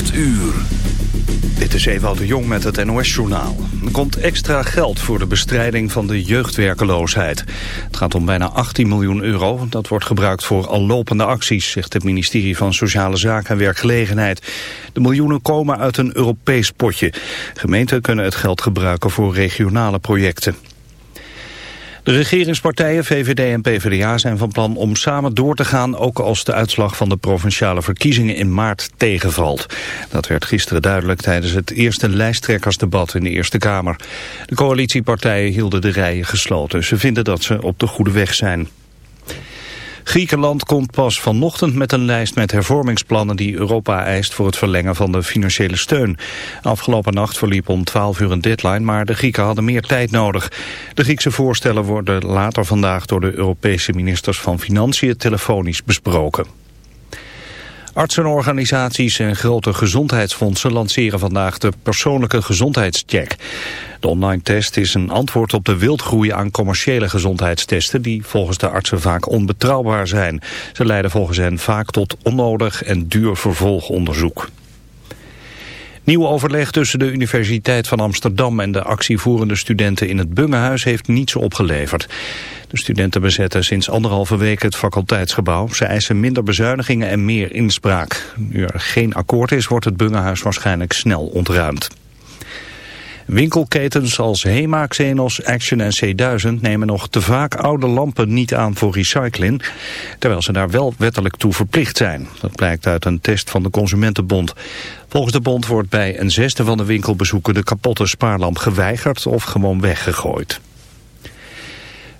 8 uur. Dit is Ewald de Jong met het NOS-journaal. Er komt extra geld voor de bestrijding van de jeugdwerkeloosheid. Het gaat om bijna 18 miljoen euro. Dat wordt gebruikt voor al lopende acties, zegt het ministerie van Sociale Zaken en Werkgelegenheid. De miljoenen komen uit een Europees potje. Gemeenten kunnen het geld gebruiken voor regionale projecten. De regeringspartijen VVD en PvdA zijn van plan om samen door te gaan... ook als de uitslag van de provinciale verkiezingen in maart tegenvalt. Dat werd gisteren duidelijk tijdens het eerste lijsttrekkersdebat in de Eerste Kamer. De coalitiepartijen hielden de rijen gesloten. Ze vinden dat ze op de goede weg zijn. Griekenland komt pas vanochtend met een lijst met hervormingsplannen die Europa eist voor het verlengen van de financiële steun. Afgelopen nacht verliep om 12 uur een deadline, maar de Grieken hadden meer tijd nodig. De Griekse voorstellen worden later vandaag door de Europese ministers van Financiën telefonisch besproken. Artsenorganisaties en grote gezondheidsfondsen lanceren vandaag de persoonlijke gezondheidscheck. De online test is een antwoord op de wildgroei aan commerciële gezondheidstesten die volgens de artsen vaak onbetrouwbaar zijn. Ze leiden volgens hen vaak tot onnodig en duur vervolgonderzoek. Nieuw overleg tussen de Universiteit van Amsterdam en de actievoerende studenten in het Bungehuis heeft niets opgeleverd. De studenten bezetten sinds anderhalve week het faculteitsgebouw. Ze eisen minder bezuinigingen en meer inspraak. Nu er geen akkoord is, wordt het Bungehuis waarschijnlijk snel ontruimd. Winkelketens als Hema, Xenos, Action en C1000 nemen nog te vaak oude lampen niet aan voor recycling, terwijl ze daar wel wettelijk toe verplicht zijn. Dat blijkt uit een test van de Consumentenbond. Volgens de bond wordt bij een zesde van de winkelbezoeken de kapotte spaarlamp geweigerd of gewoon weggegooid.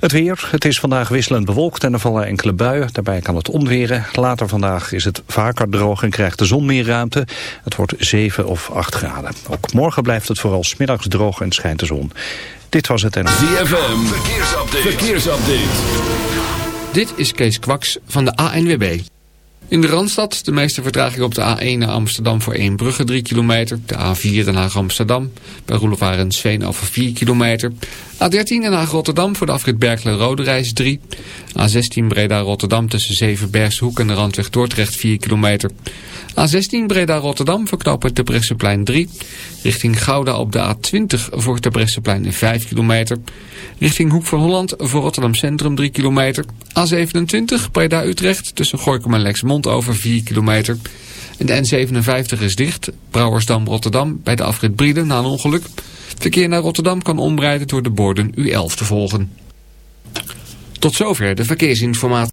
Het weer, het is vandaag wisselend bewolkt en er vallen enkele buien. Daarbij kan het omweren. Later vandaag is het vaker droog en krijgt de zon meer ruimte. Het wordt 7 of 8 graden. Ook morgen blijft het vooral smiddags droog en schijnt de zon. Dit was het en... ZFM, verkeersupdate. verkeersupdate. Dit is Kees Kwaks van de ANWB. In de Randstad de meeste vertraging op de A1 naar Amsterdam voor 1 Brugge 3 kilometer. De A4 Den Haag Amsterdam bij Roelofaar en Sveen over 4 kilometer. A13 Den Haag Rotterdam voor de afrit Berkelen Rode Reis 3. A16 Breda Rotterdam tussen Zevenbergshoek en de Randweg Dordrecht 4 kilometer. A16 Breda Rotterdam voor knooppunt de Bresseplein 3. Richting Gouda op de A20 voor de Bresseplein 5 kilometer. Richting Hoek van Holland voor Rotterdam Centrum 3 kilometer. A27 Breda Utrecht tussen Gorkum en Lexmond over 4 kilometer. De N57 is dicht. Brouwersdam Rotterdam bij de afrit Brieden na een ongeluk. Verkeer naar Rotterdam kan ombreiden door de borden U11 te volgen. Tot zover de verkeersinformatie.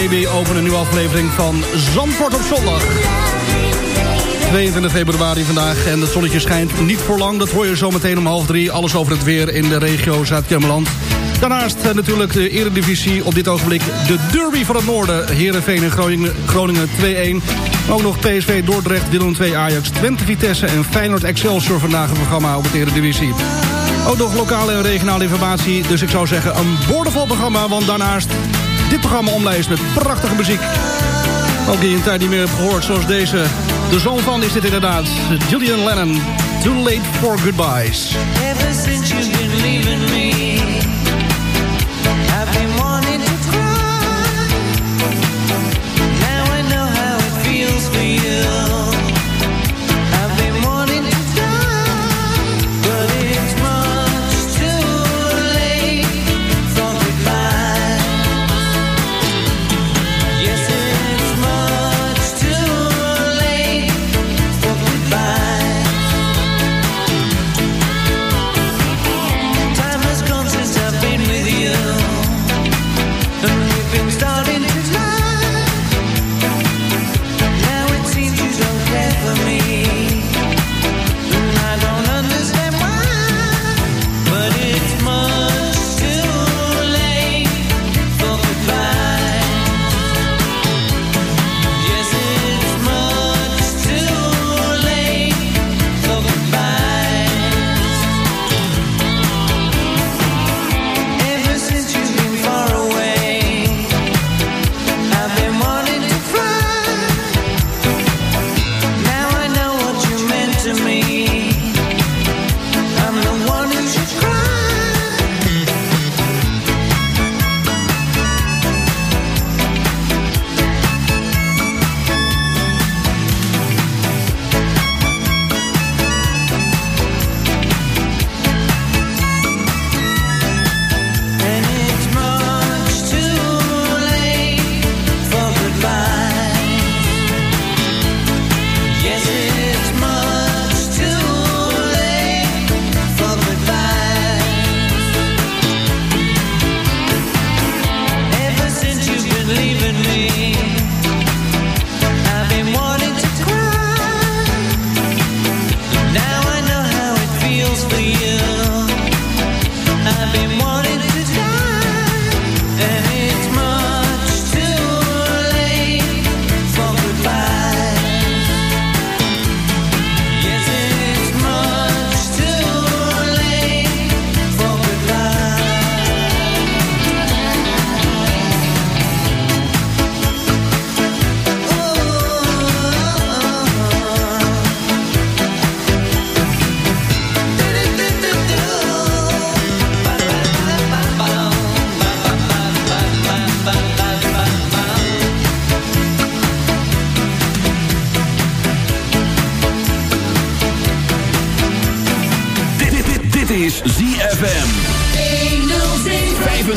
Baby over een nieuwe aflevering van Zandvoort op zondag. 22 februari vandaag en het zonnetje schijnt niet voor lang. Dat hoor je zometeen om half drie. Alles over het weer in de regio Zuid-Kemmerland. Daarnaast eh, natuurlijk de eredivisie op dit ogenblik. De derby van het noorden. Heerenveen en Groningen, Groningen 2-1. Ook nog PSV Dordrecht, Willem 2 Ajax, Twente Vitesse en Feyenoord Excelsior vandaag een programma op het eredivisie. Ook nog lokale en regionale informatie. Dus ik zou zeggen een boordevol programma. Want daarnaast dit programma omlijst met prachtige muziek. Ook die een tijd niet meer hebt gehoord. Zoals deze. De zoon van is dit inderdaad. Julian Lennon. Too late for goodbyes. Ever since you've been leaving me.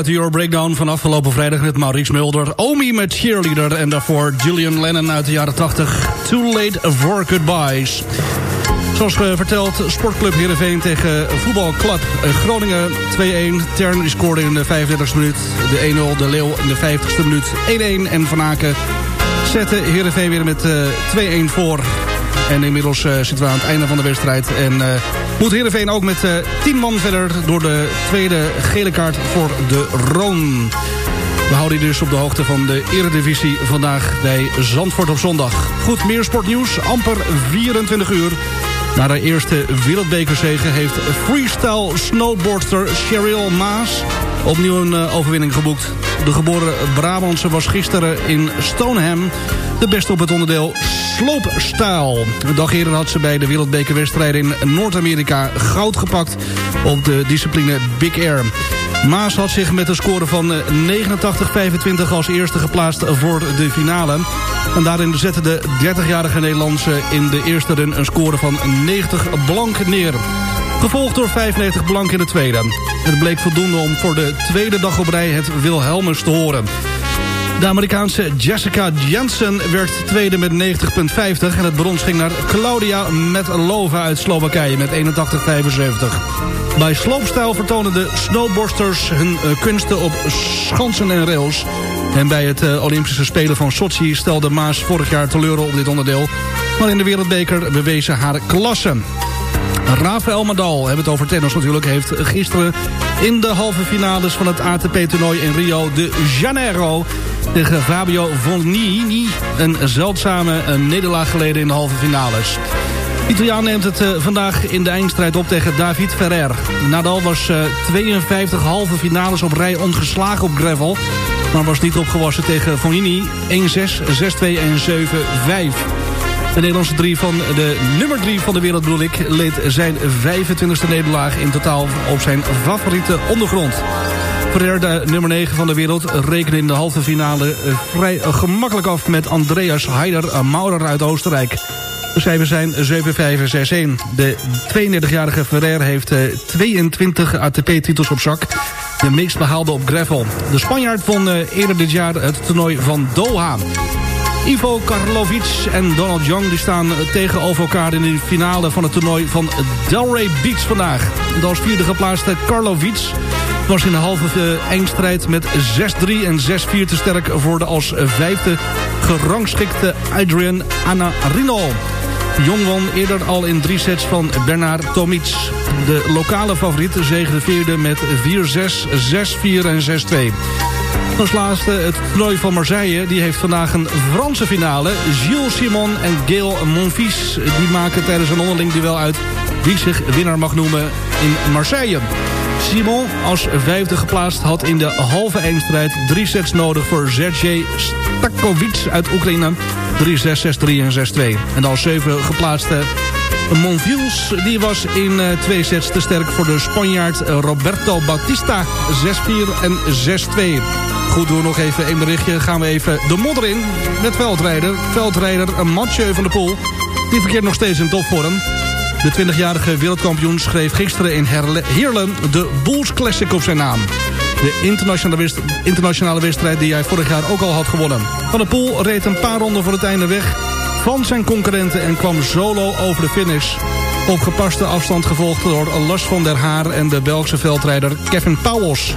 Uit de Euro Breakdown van afgelopen vrijdag met Maurice Mulder. Omi met Cheerleader en daarvoor Julian Lennon uit de jaren 80. Too Late for Goodbyes. Zoals verteld, Sportclub Heerenveen tegen voetbalclub Groningen 2-1. Tern scoorde in de 35e minuut. De 1-0, de Leeuw in de 50e minuut 1-1. En Van Aken zette Heerenveen weer met 2-1 voor. En inmiddels zitten we aan het einde van de wedstrijd. En moet Heerenveen ook met uh, 10 man verder door de tweede gele kaart voor de Roon. We houden je dus op de hoogte van de Eredivisie vandaag bij Zandvoort op zondag. Goed, meer sportnieuws, amper 24 uur. Na de eerste wereldbekerzege heeft freestyle snowboardster Cheryl Maas opnieuw een overwinning geboekt. De geboren Brabantse was gisteren in Stoneham de beste op het onderdeel sloopstijl. Een dag eerder had ze bij de wereldbekerwedstrijden in Noord-Amerika goud gepakt op de discipline Big Air. Maas had zich met een score van 89-25 als eerste geplaatst voor de finale. En daarin zette de 30-jarige Nederlandse in de eerste run een score van 90 blank neer. Gevolgd door 95 blank in de tweede. Het bleek voldoende om voor de tweede dag op rij het Wilhelmus te horen. De Amerikaanse Jessica Jensen werd tweede met 90,50. En het brons ging naar Claudia Metlova uit Slowakije met 81,75. Bij sloopstijl vertonen de snowboarders hun uh, kunsten op schansen en rails. En bij het uh, Olympische Spelen van Sochi stelde Maas vorig jaar teleur op dit onderdeel. Maar in de wereldbeker bewezen haar klasse. Rafael Nadal, hebben het over tennis natuurlijk, heeft gisteren in de halve finales van het ATP-toernooi in Rio de Janeiro tegen Fabio Fognini een zeldzame nederlaag geleden in de halve finales. Italiaan neemt het uh, vandaag in de eindstrijd op tegen David Ferrer. Nadal was uh, 52 halve finales op rij ongeslagen op gravel... maar was niet opgewassen tegen Fognini 1-6, 6-2 en 7-5. De Nederlandse drie van de nummer 3 van de wereld bedoel ik... leed zijn 25e nederlaag in totaal op zijn favoriete ondergrond. Ferrer, de nummer 9 van de wereld, rekende in de halve finale eh, vrij gemakkelijk af met Andreas Heider Maurer uit Oostenrijk. De cijfers zijn 7-5 en 6-1. De 32-jarige Ferrer heeft 22 eh, ATP-titels op zak. De meest behaalde op gravel. De Spanjaard won eh, eerder dit jaar het toernooi van Doha. Ivo Karlovic en Donald Young die staan tegenover elkaar in de finale van het toernooi van Delray Beach vandaag. De als vierde geplaatste Karlovic was in de halve eindstrijd met 6-3 en 6-4 te sterk voor de als vijfde gerangschikte Adrian Anarino. Jong won eerder al in drie sets van Bernard Tomic. De lokale favoriet zegende met 4-6, 6-4 en 6-2. Als laatste het toernooi van Marseille. Die heeft vandaag een Franse finale. Gilles Simon en Gail Monfils. Die maken tijdens een onderling duel uit wie zich winnaar mag noemen in Marseille. Simon als vijfde geplaatst had in de halve eindstrijd drie sets nodig voor Sergej Stakovic uit Oekraïne. 3-6, 6-3 en 6-2. En als zeven geplaatste Monvils die was in uh, twee sets te sterk voor de Spanjaard Roberto Bautista. 6-4 en 6-2. Goed, doen nog even één berichtje. Gaan we even de modder in met veldrijder. Veldrijder Mathieu van der Poel. Die verkeert nog steeds in topvorm. De 20-jarige wereldkampioen schreef gisteren in Heerlen de Bulls Classic op zijn naam. De internationale, internationale wedstrijd die hij vorig jaar ook al had gewonnen. Van der Poel reed een paar ronden voor het einde weg van zijn concurrenten en kwam solo over de finish. Op gepaste afstand gevolgd door Lars van der Haar en de Belgische veldrijder Kevin Pauwels.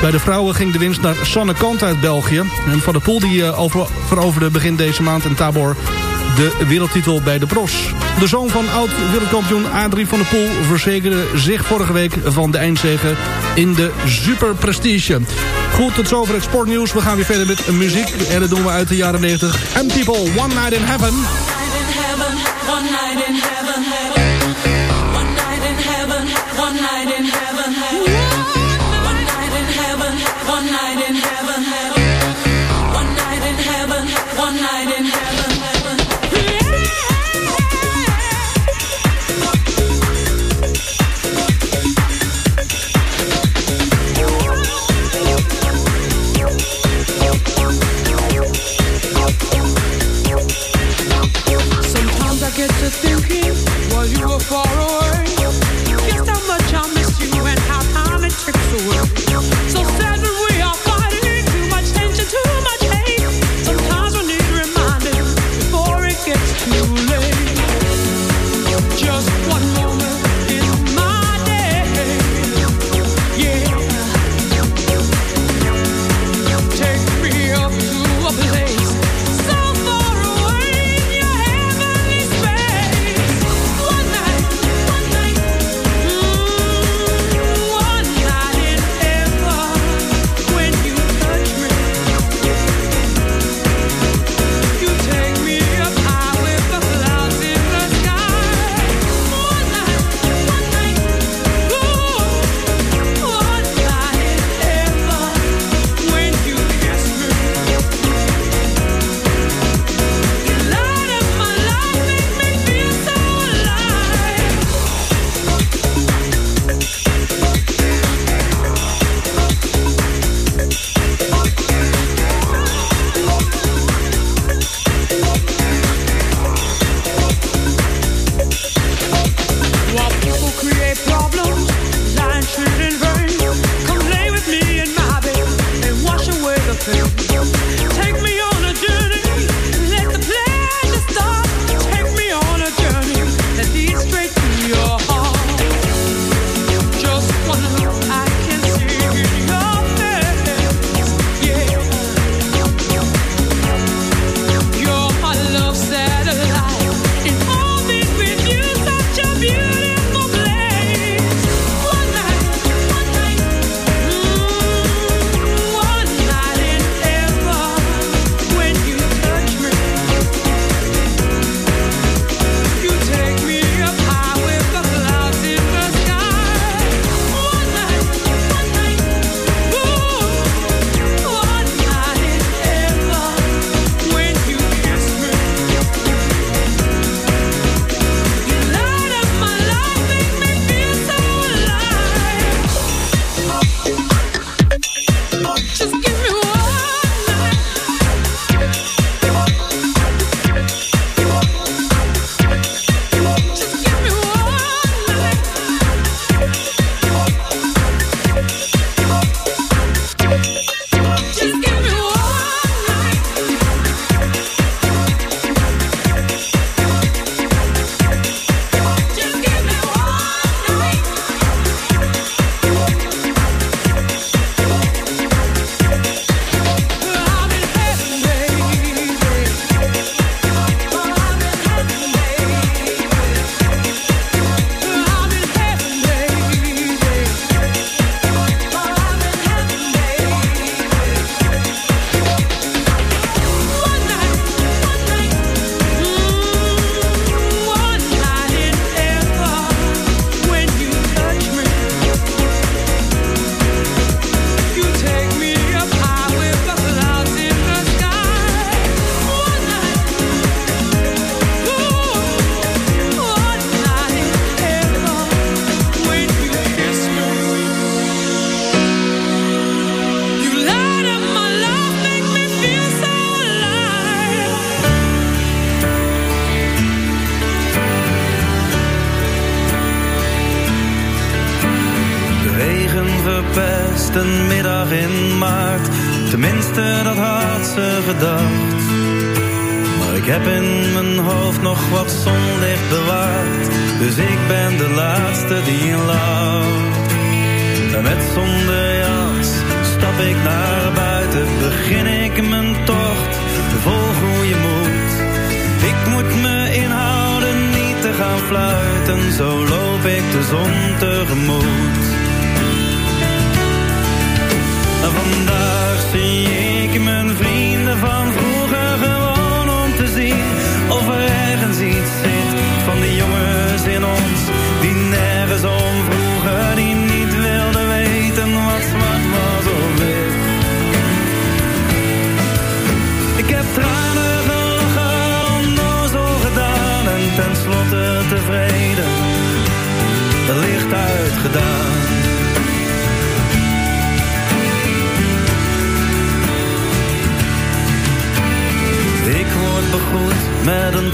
Bij de vrouwen ging de winst naar Sanne Kant uit België. En Van der Poel die eh, over, veroverde begin deze maand in Tabor de wereldtitel bij de pros. De zoon van oud-wereldkampioen Adrie van der Poel verzekerde zich vorige week van de eindzege in de Super Prestige. Goed, tot zover het sportnieuws. We gaan weer verder met muziek. En dat doen we uit de jaren 90. And People, One Night in Heaven. One night in heaven, one night in heaven,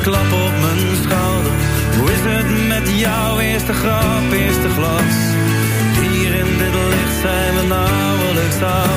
klap op mijn schouder. Hoe is het met jouw eerste grap, eerste glas? Hier in dit licht zijn we nauwelijks oud.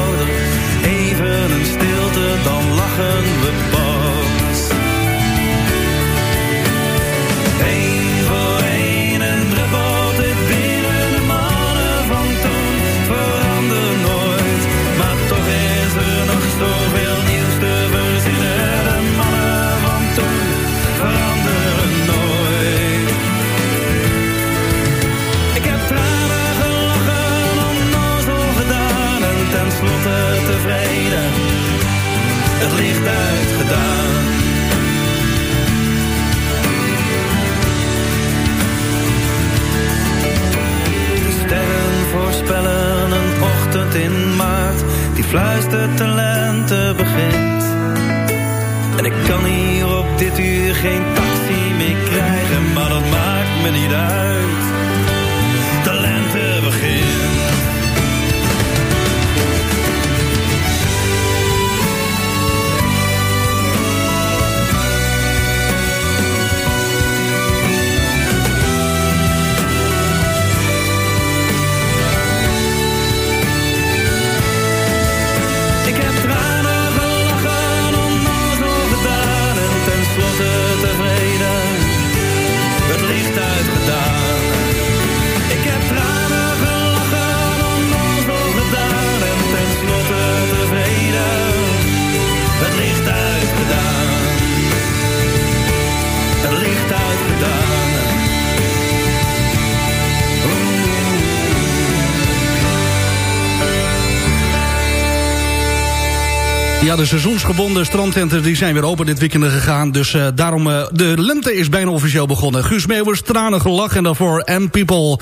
Ja, de seizoensgebonden strandtenten die zijn weer open dit weekend gegaan. Dus uh, daarom, uh, de lente is bijna officieel begonnen. Guus Meeuwers, tranen gelach en daarvoor And People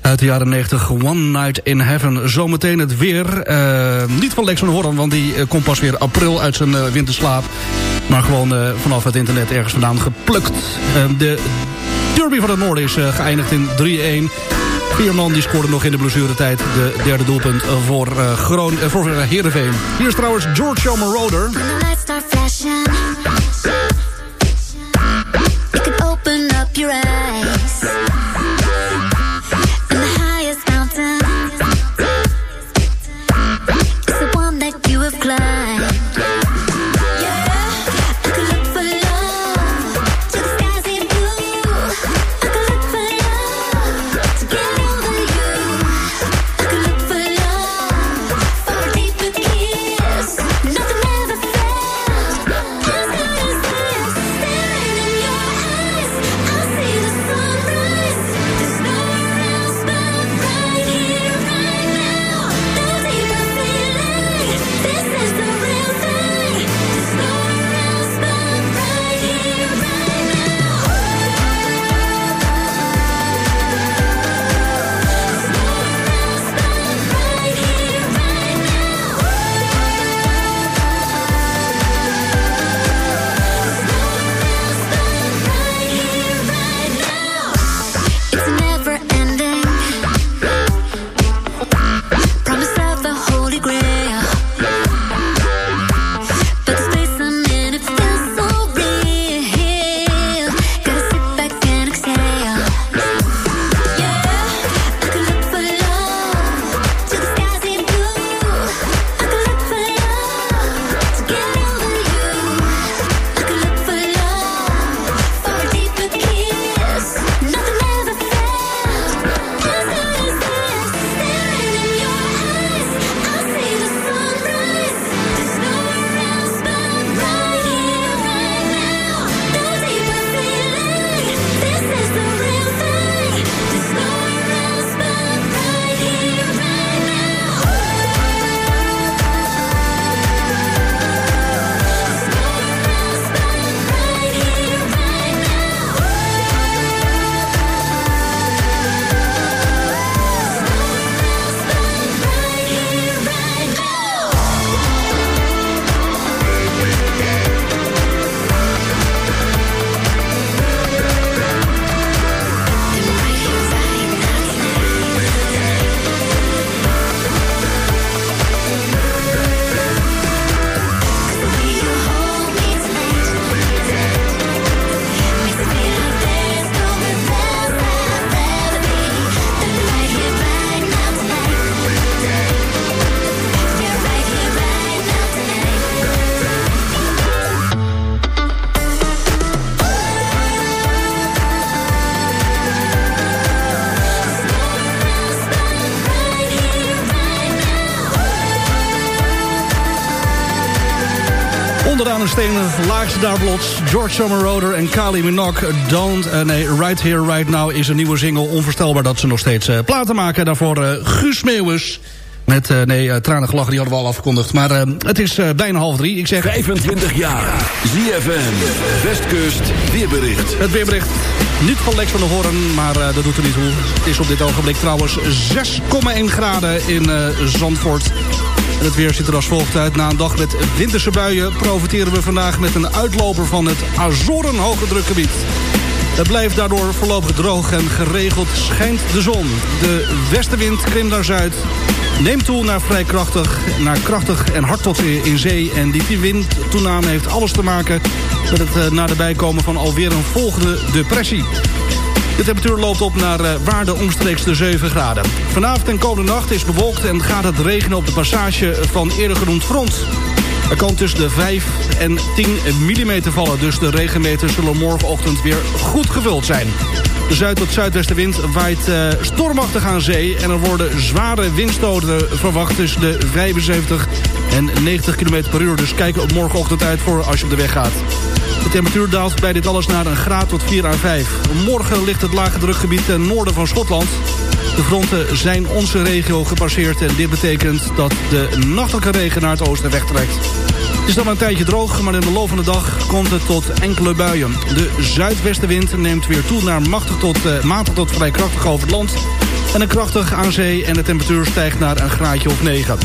uit de jaren 90. One Night in Heaven. Zometeen het weer. Uh, niet van Lex van Horn, want die komt pas weer april uit zijn winterslaap. Maar gewoon vanaf het internet ergens vandaan geplukt. de Derby van het Noorden is geëindigd in 3-1. Vierman die scoorde nog in de blessuretijd de derde doelpunt voor, uh, Groon, uh, voor Heerenveen. Hier is trouwens George Shelmer Roder. open up your eyes. Onderaan een stenen laagste daar plots. George Summer Roder en Kali Minogue. Don't, uh, nee, Right Here, Right Now is een nieuwe single. Onvoorstelbaar dat ze nog steeds uh, platen maken. Daarvoor uh, Guus Meeuwis. Met, nee, tranen gelachen, die hadden we al afgekondigd. Maar het is bijna half drie. Ik zeg... 25 jaar. ZFM. Westkust. Weerbericht. Het weerbericht. Niet van Lex van de Hoorn, maar dat doet er niet toe. Het is op dit ogenblik trouwens 6,1 graden in Zandvoort het weer ziet er als volgt uit. Na een dag met winterse buien profiteren we vandaag met een uitloper van het Azoren hoge drukgebied. Het blijft daardoor voorlopig droog en geregeld schijnt de zon. De westenwind klimt naar zuid, neemt toe naar vrij krachtig, naar krachtig en hard tot in zee. En die windtoename heeft alles te maken met het eh, naderbij komen van alweer een volgende depressie. De temperatuur loopt op naar uh, waarde omstreeks de 7 graden. Vanavond en komende nacht is bewolkt en gaat het regenen op de passage van eerder genoemd front. Er kan tussen de 5 en 10 mm vallen, dus de regenmeters zullen morgenochtend weer goed gevuld zijn. De zuid- tot zuidwestenwind waait uh, stormachtig aan zee... en er worden zware windstoten verwacht tussen de 75 en 90 km per uur. Dus kijk op morgenochtend uit voor als je op de weg gaat. De temperatuur daalt bij dit alles naar een graad tot 4 à 5. Morgen ligt het lage drukgebied ten noorden van Schotland. De fronten zijn onze regio gepasseerd en dit betekent dat de nachtelijke regen naar het oosten wegtrekt. Het is dan een tijdje droog, maar in de loop van de dag komt het tot enkele buien. De zuidwestenwind neemt weer toe naar machtig tot, uh, matig tot vrij krachtig over het land. En een krachtig aan zee en de temperatuur stijgt naar een graadje of 9.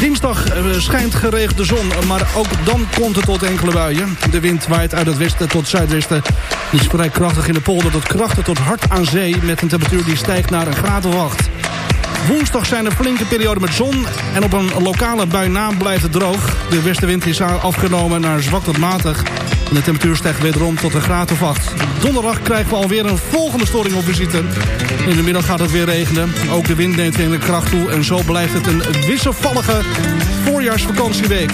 Dinsdag eh, schijnt geregeld de zon, maar ook dan komt het tot enkele buien. De wind waait uit het westen tot zuidwesten. is vrij krachtig in de polder tot krachtig tot hard aan zee... met een temperatuur die stijgt naar een graad of 8. Woensdag zijn er flinke perioden met zon en op een lokale bui na blijft het droog. De westenwind is afgenomen naar zwak tot matig. De temperatuur stijgt wederom tot een graad of 8. Donderdag krijgen we alweer een volgende storing op visite. In de middag gaat het weer regenen. Ook de wind neemt in de kracht toe. En zo blijft het een wisselvallige voorjaarsvakantieweek.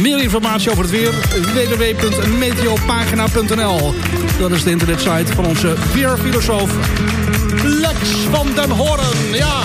Meer informatie over het weer www.meteopagina.nl Dat is de internetsite van onze weerfilosoof Lex van den Hoorn. Ja,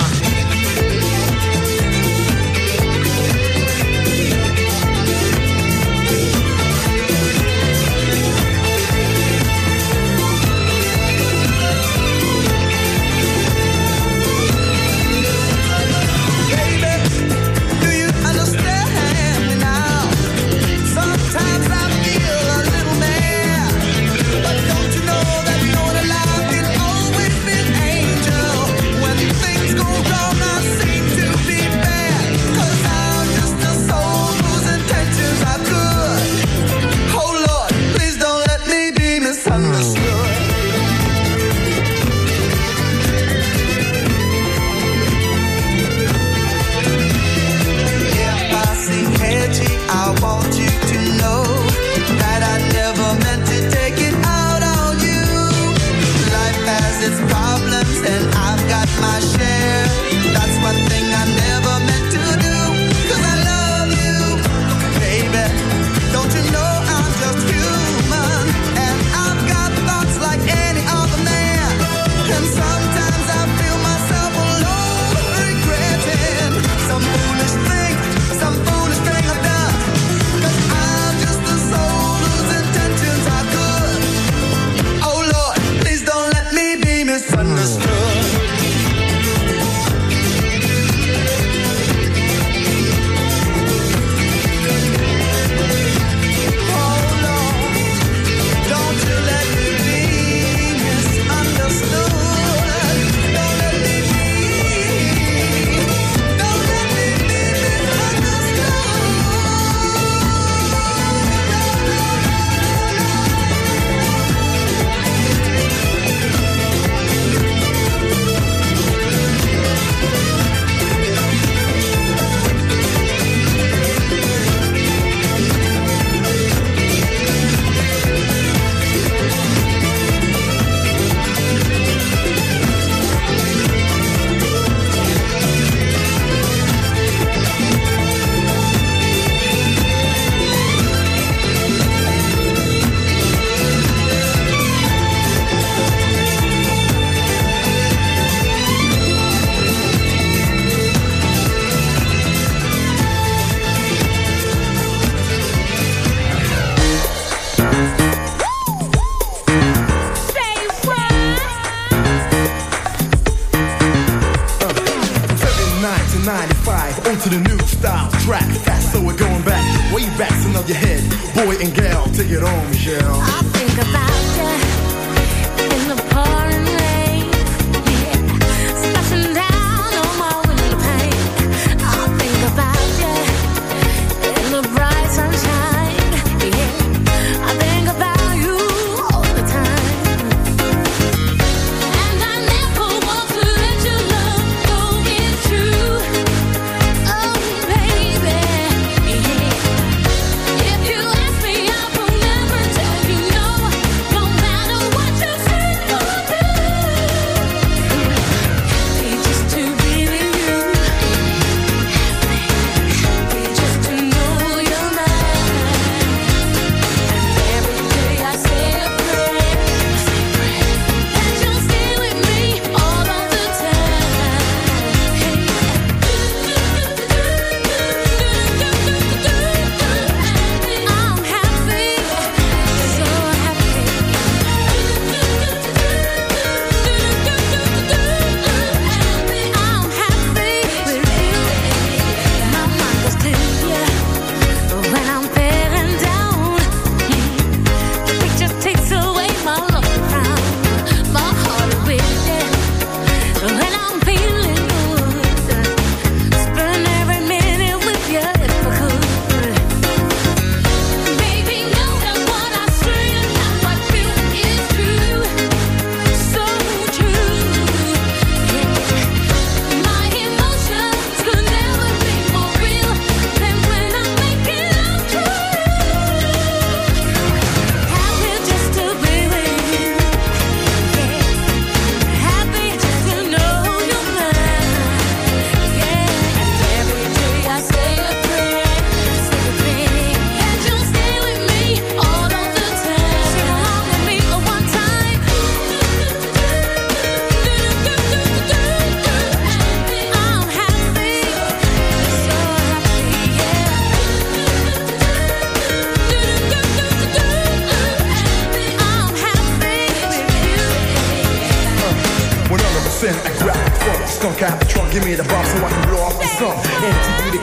skunk out the trunk, give me the bomb so I can blow off the. And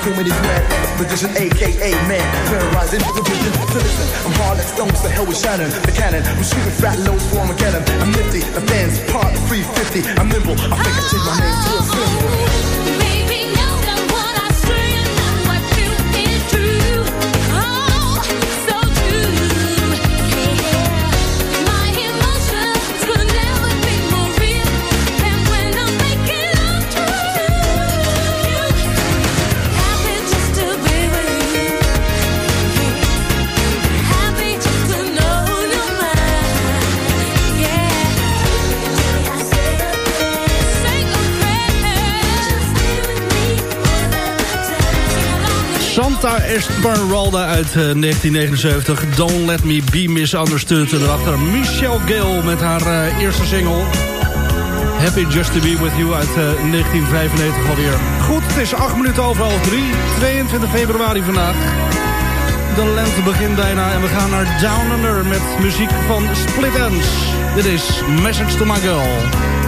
keep me this mad position, aka man. Terrorizing the vision. So listen, I'm hard like stones, the hell with Shannon, the cannon. I'm shooting fat loads for Armageddon. I'm nifty, the fans part 350. I'm nimble, I think I changed my name to a symbol. Esmeralda uit 1979. Eh, Don't Let Me Be Misunderstood. En daarachter Michelle Gale met haar uh, eerste single. Happy Just To Be With You uit uh, 1995 alweer. Goed, het is 8 minuten over half 3. 22 februari vandaag. De lente begint bijna en we gaan naar Down Under met muziek van Split Ends. Dit is Message To My Girl.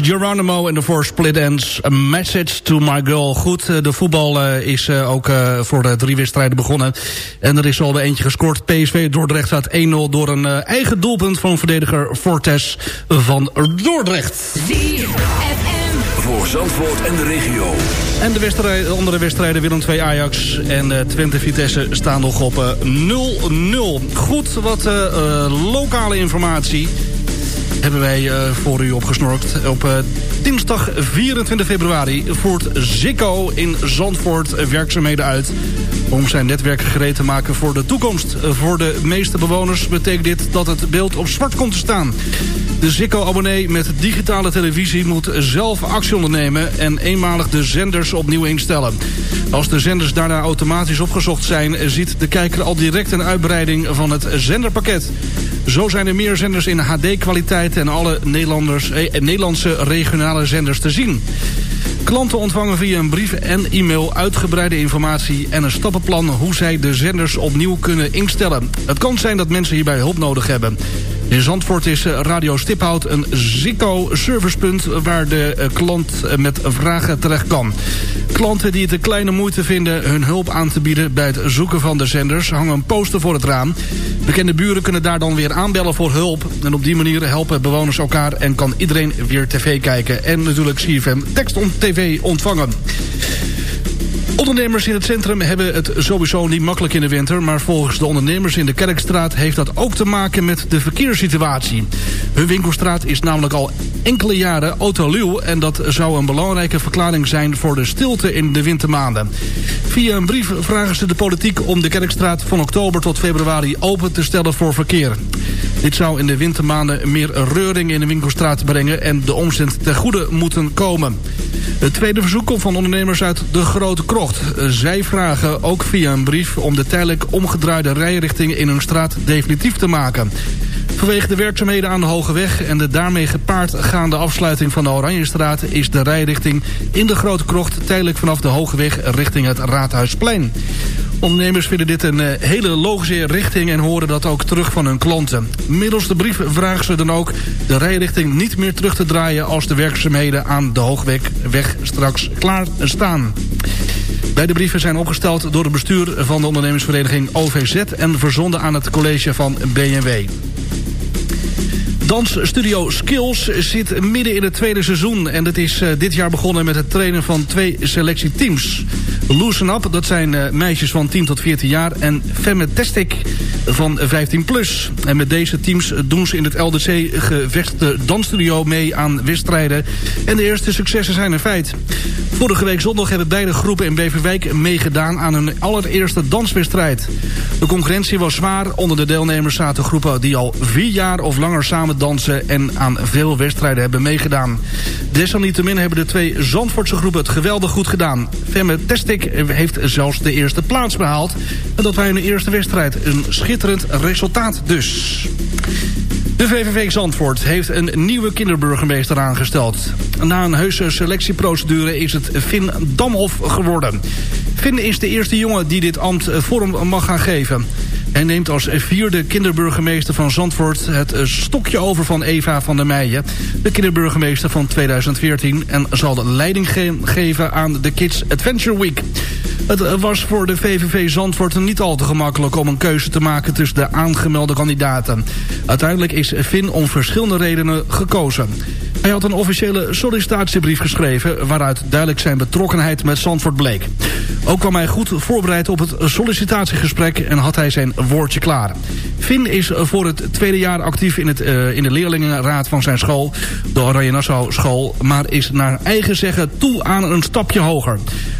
Geronimo en de Four Split Ends. A message to my girl. Goed, eh, de voetbal eh, is eh, ook voor de drie wedstrijden begonnen. En er is al bij eentje gescoord. PSV Dordrecht staat 1-0 door een eigen doelpunt van verdediger Fortes van Dordrecht. Voor Zandvoort en de regio. En de, wedstrijd, de andere wedstrijden Willem 2 Ajax en Twente Vitesse staan nog op 0-0. Goed, wat lokale informatie hebben wij uh, voor u opgesnorkt. Op uh, dinsdag 24 februari voert Zikko in Zandvoort werkzaamheden uit... om zijn netwerk gereed te maken voor de toekomst. Voor de meeste bewoners betekent dit dat het beeld op zwart komt te staan. De Zikko-abonnee met digitale televisie moet zelf actie ondernemen... en eenmalig de zenders opnieuw instellen. Als de zenders daarna automatisch opgezocht zijn... ziet de kijker al direct een uitbreiding van het zenderpakket. Zo zijn er meer zenders in HD-kwaliteit en alle Nederlanders, eh, Nederlandse regionale zenders te zien. Klanten ontvangen via een brief en e-mail uitgebreide informatie en een stappenplan hoe zij de zenders opnieuw kunnen instellen. Het kan zijn dat mensen hierbij hulp nodig hebben. In Zandvoort is eh, Radio Stiphout een Zico-servicepunt... waar de eh, klant eh, met vragen terecht kan. Klanten die het een kleine moeite vinden hun hulp aan te bieden... bij het zoeken van de zenders hangen een poster voor het raam. Bekende buren kunnen daar dan weer aanbellen voor hulp. En op die manier helpen bewoners elkaar en kan iedereen weer tv kijken. En natuurlijk CFM tekst tv ontvangen. Ondernemers in het centrum hebben het sowieso niet makkelijk in de winter... maar volgens de ondernemers in de Kerkstraat heeft dat ook te maken met de verkeerssituatie. Hun winkelstraat is namelijk al enkele jaren autoluw... en dat zou een belangrijke verklaring zijn voor de stilte in de wintermaanden. Via een brief vragen ze de politiek om de Kerkstraat van oktober tot februari open te stellen voor verkeer. Dit zou in de wintermaanden meer reuring in de winkelstraat brengen... en de omzet ten goede moeten komen. Het tweede verzoek komt van ondernemers uit de Grote Krocht. Zij vragen ook via een brief om de tijdelijk omgedraaide rijrichting in hun straat definitief te maken. Vanwege de werkzaamheden aan de Hoge Weg en de daarmee gepaard gaande afsluiting van de Oranjestraat is de rijrichting in de Grote Krocht tijdelijk vanaf de Hoge Weg richting het Raadhuisplein. Ondernemers vinden dit een eh, hele logische richting en horen dat ook terug van hun klanten. Middels de brief vragen ze dan ook de rijrichting niet meer terug te draaien als de werkzaamheden aan de Hoogweg weg straks klaar staan. Beide brieven zijn opgesteld door het bestuur van de ondernemersvereniging OVZ en verzonden aan het college van BMW. Dansstudio Skills zit midden in het tweede seizoen. En het is uh, dit jaar begonnen met het trainen van twee selectieteams. Loosen Up, dat zijn uh, meisjes van 10 tot 14 jaar. En Femetastic van 15 plus. En met deze teams doen ze in het LDC gevestigde dansstudio mee aan wedstrijden. En de eerste successen zijn een feit. Vorige week zondag hebben beide groepen in Beverwijk meegedaan aan hun allereerste danswedstrijd. De concurrentie was zwaar. Onder de deelnemers zaten groepen die al vier jaar of langer samen dansen en aan veel wedstrijden hebben meegedaan. Desalniettemin hebben de twee Zandvoortse groepen het geweldig goed gedaan. Femme Testik heeft zelfs de eerste plaats behaald. En dat bij hun eerste wedstrijd. Een schitterend resultaat dus. De VVV Zandvoort heeft een nieuwe kinderburgemeester aangesteld. Na een heuse selectieprocedure is het Finn Damhoff geworden. Finn is de eerste jongen die dit ambt vorm mag gaan geven. Hij neemt als vierde kinderburgemeester van Zandvoort het stokje over van Eva van der Meijen. De kinderburgemeester van 2014 en zal de leiding ge geven aan de Kids Adventure Week. Het was voor de VVV Zandvoort niet al te gemakkelijk om een keuze te maken tussen de aangemelde kandidaten. Uiteindelijk is Finn om verschillende redenen gekozen. Hij had een officiële sollicitatiebrief geschreven... waaruit duidelijk zijn betrokkenheid met Zandvoort bleek. Ook kwam hij goed voorbereid op het sollicitatiegesprek... en had hij zijn woordje klaar. Finn is voor het tweede jaar actief in, het, uh, in de leerlingenraad van zijn school... de Oranje Nassau School... maar is naar eigen zeggen toe aan een stapje hoger.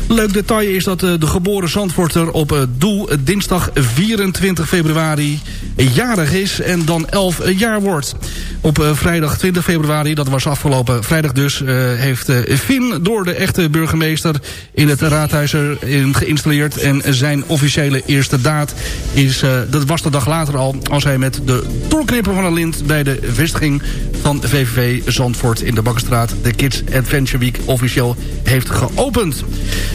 Leuk detail is dat uh, de geboren Zandvoorter op uh, Doel dinsdag 24 februari jarig is... en dan 11 jaar wordt. Op vrijdag 20 februari, dat was afgelopen vrijdag dus... heeft Finn door de echte burgemeester in het raadhuis geïnstalleerd... en zijn officiële eerste daad is, dat was de dag later al als hij met de doorknippen van een lint... bij de vestiging van VVV Zandvoort in de Bakkenstraat... de Kids Adventure Week officieel heeft geopend.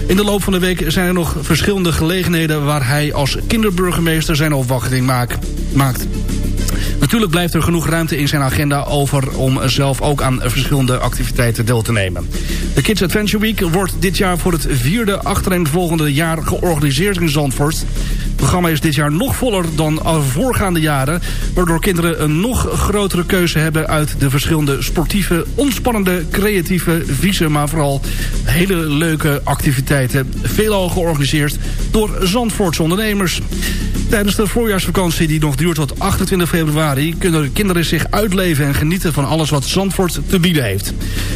In de loop van de week zijn er nog verschillende gelegenheden... waar hij als kinderburgemeester zijn opwachting maakt. Natuurlijk blijft er genoeg ruimte in zijn agenda over om zelf ook aan verschillende activiteiten deel te nemen. De Kids Adventure Week wordt dit jaar voor het vierde achtereenvolgende jaar georganiseerd in Zandvoort. Programma is dit jaar nog voller dan voorgaande jaren... waardoor kinderen een nog grotere keuze hebben uit de verschillende sportieve, ontspannende, creatieve, vieze... maar vooral hele leuke activiteiten. Veelal georganiseerd door Zandvoortse ondernemers. Tijdens de voorjaarsvakantie die nog duurt tot 28 februari... kunnen kinderen zich uitleven en genieten van alles wat Zandvoort te bieden heeft.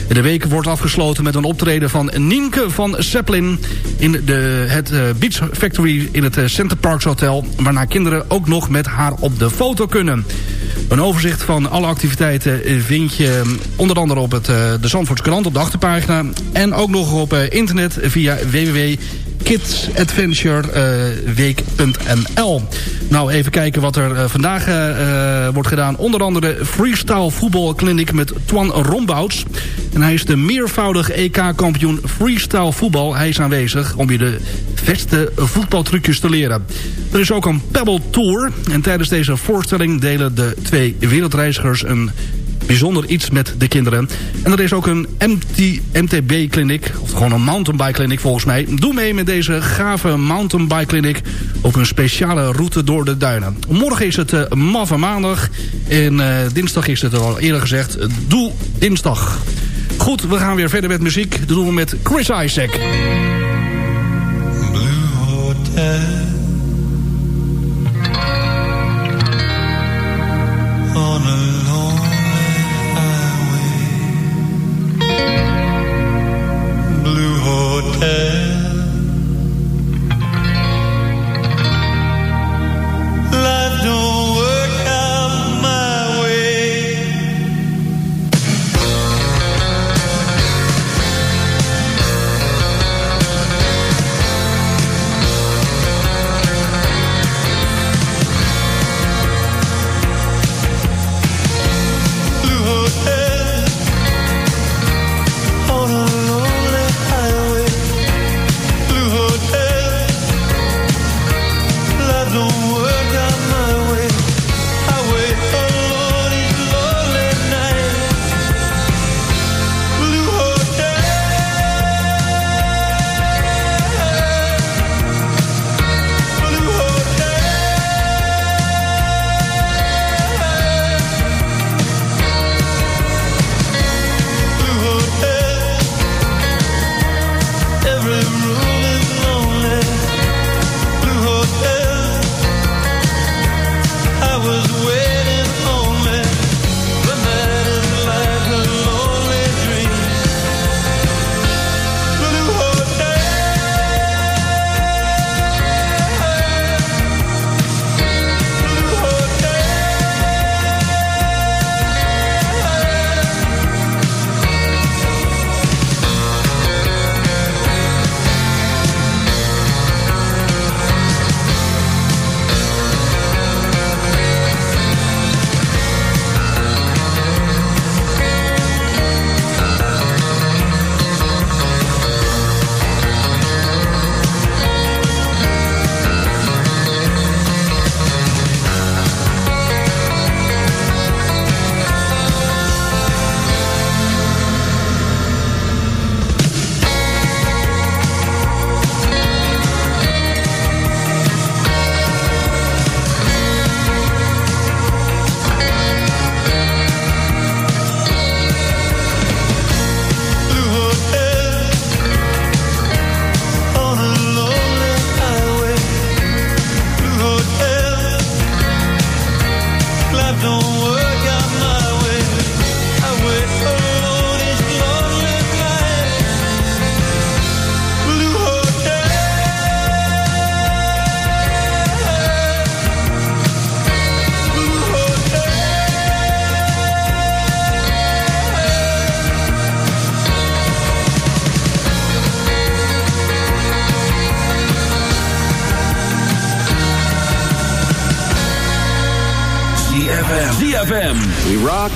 De week wordt afgesloten met een optreden van Nienke van Zeppelin... in de, het uh, Beach Factory in het uh, Center Parks Hotel... waarna kinderen ook nog met haar op de foto kunnen. Een overzicht van alle activiteiten vind je onder andere op het, de Zandvoortse krant op de achterpagina... en ook nog op internet via www kidsadventureweek.nl. Nou, even kijken wat er uh, vandaag uh, wordt gedaan. Onder andere freestyle voetbalclinic met Twan Rombouts. En hij is de meervoudig EK-kampioen freestyle voetbal. Hij is aanwezig om je de beste voetbaltrucjes te leren. Er is ook een Pebble Tour. En tijdens deze voorstelling delen de twee wereldreizigers een bijzonder iets met de kinderen. En er is ook een MT, MTB-kliniek, of gewoon een mountainbike-kliniek volgens mij. Doe mee met deze gave mountainbike-kliniek op een speciale route door de duinen. Morgen is het uh, Maffe Maandag en uh, dinsdag is het al eerder gezegd, Doe Dinsdag. Goed, we gaan weer verder met muziek. Dat doen we met Chris Isaac. Blue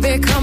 Baby, come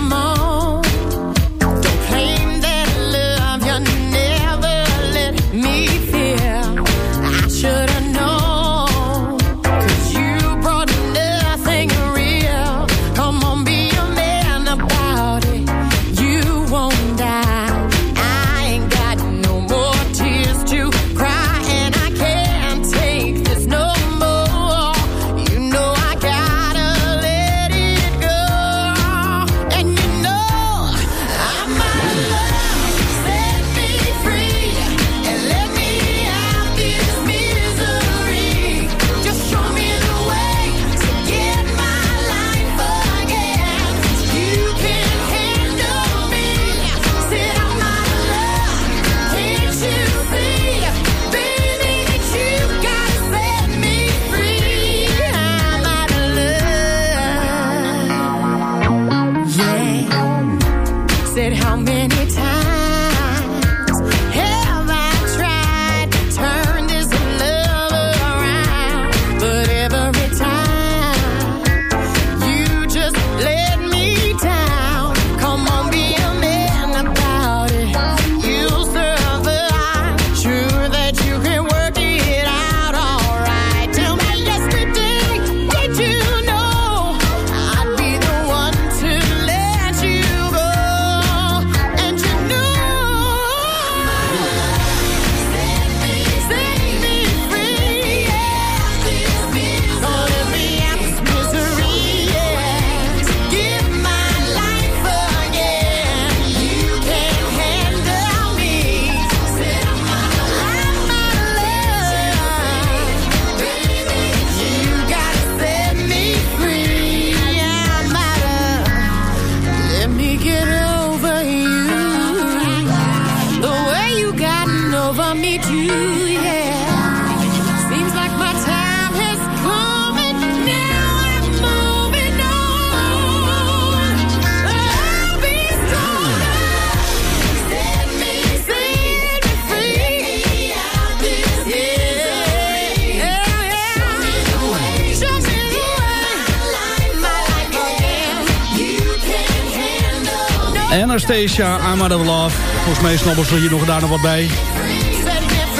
Anastasia, I'm out of love. Volgens mij snabbelen ze hier nog daar nog wat bij.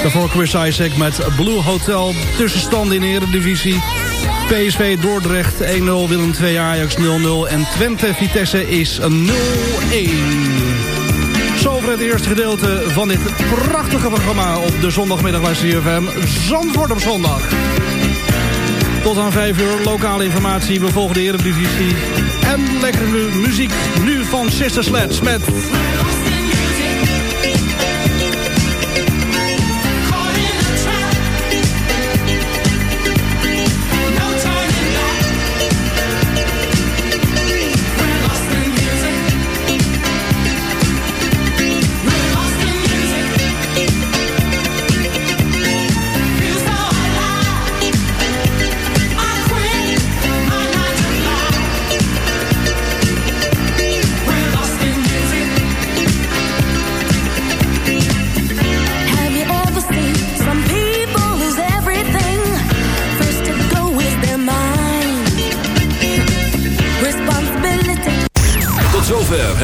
Daarvoor Chris Isaac met Blue Hotel. Tussenstand in de Eredivisie. PSV Dordrecht 1-0, Willem 2 Ajax 0-0 en Twente Vitesse is 0-1. Zover het eerste gedeelte van dit prachtige programma op de zondagmiddag bij CFM. Zandvoort op zondag. Tot aan 5 uur lokale informatie. We volgen de Eredivisie. En lekkere mu- muziek nu van Sister Sledge met...